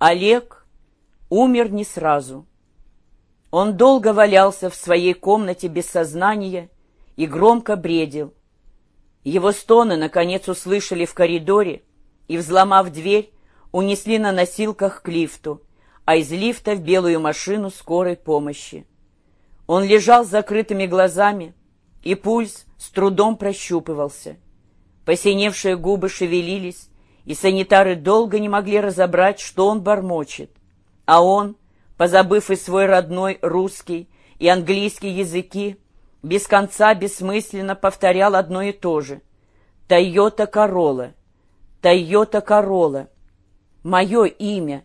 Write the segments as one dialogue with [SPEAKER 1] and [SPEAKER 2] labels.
[SPEAKER 1] Олег умер не сразу. Он долго валялся в своей комнате без сознания и громко бредил. Его стоны, наконец, услышали в коридоре и, взломав дверь, унесли на носилках к лифту, а из лифта в белую машину скорой помощи. Он лежал с закрытыми глазами, и пульс с трудом прощупывался. Посиневшие губы шевелились, и санитары долго не могли разобрать, что он бормочет. А он, позабыв и свой родной русский и английский языки, без конца бессмысленно повторял одно и то же. «Тойота Корола! Тойота Корола!» Мое имя.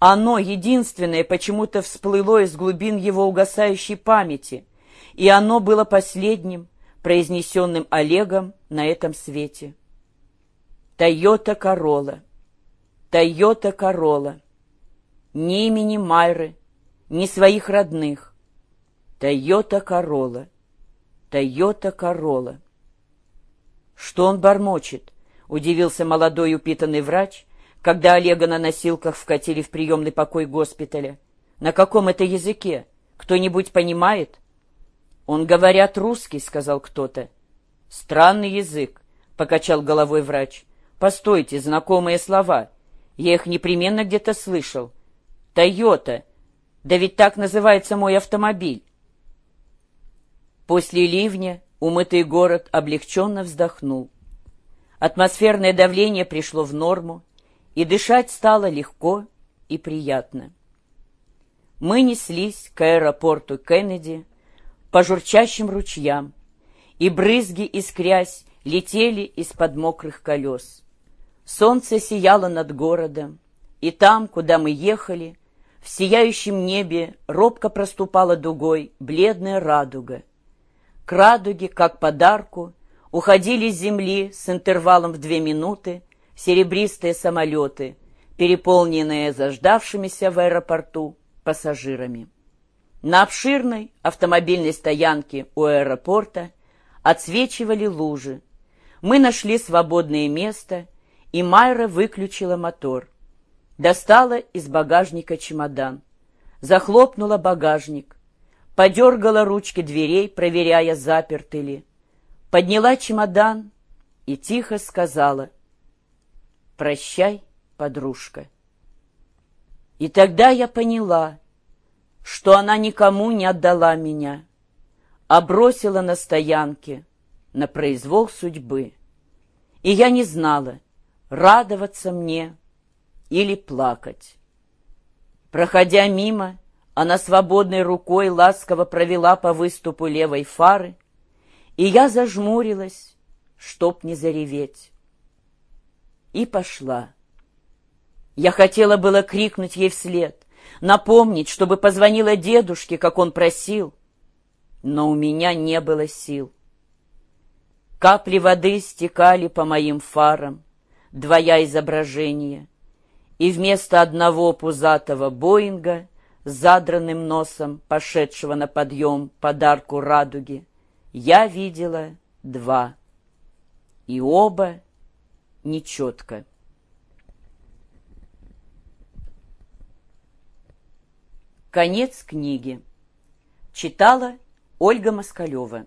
[SPEAKER 1] Оно единственное почему-то всплыло из глубин его угасающей памяти, и оно было последним, произнесенным Олегом на этом свете. Тойота Корола. Тойота Корола. Ни имени Майры, ни своих родных. Тойота Корола. Тойота Корола. Что он бормочет? Удивился молодой упитанный врач, когда Олега на носилках вкатили в приемный покой госпиталя. На каком это языке? Кто-нибудь понимает? Он говорят русский, сказал кто-то. Странный язык, покачал головой врач. Постойте, знакомые слова. Я их непременно где-то слышал. Тойота. Да ведь так называется мой автомобиль. После ливня умытый город облегченно вздохнул. Атмосферное давление пришло в норму, и дышать стало легко и приятно. Мы неслись к аэропорту Кеннеди по журчащим ручьям, и брызги, искрясь, летели из-под мокрых колес. Солнце сияло над городом, и там, куда мы ехали, в сияющем небе робко проступала дугой бледная радуга. К радуге, как подарку, уходили с земли с интервалом в две минуты серебристые самолеты, переполненные заждавшимися в аэропорту пассажирами. На обширной автомобильной стоянке у аэропорта отсвечивали лужи. Мы нашли свободное место, и Майра выключила мотор. Достала из багажника чемодан. Захлопнула багажник. Подергала ручки дверей, проверяя, заперты ли. Подняла чемодан и тихо сказала «Прощай, подружка». И тогда я поняла, что она никому не отдала меня, а бросила на стоянке, на произвол судьбы. И я не знала, радоваться мне или плакать. Проходя мимо, она свободной рукой ласково провела по выступу левой фары, и я зажмурилась, чтоб не зареветь и пошла. Я хотела было крикнуть ей вслед, напомнить, чтобы позвонила дедушке, как он просил, но у меня не было сил. Капли воды стекали по моим фарам, двоя изображения, и вместо одного пузатого Боинга с задранным носом, пошедшего на подъем подарку радуги, я видела два, и оба нечетко. Конец книги. Читала Ольга Москалева.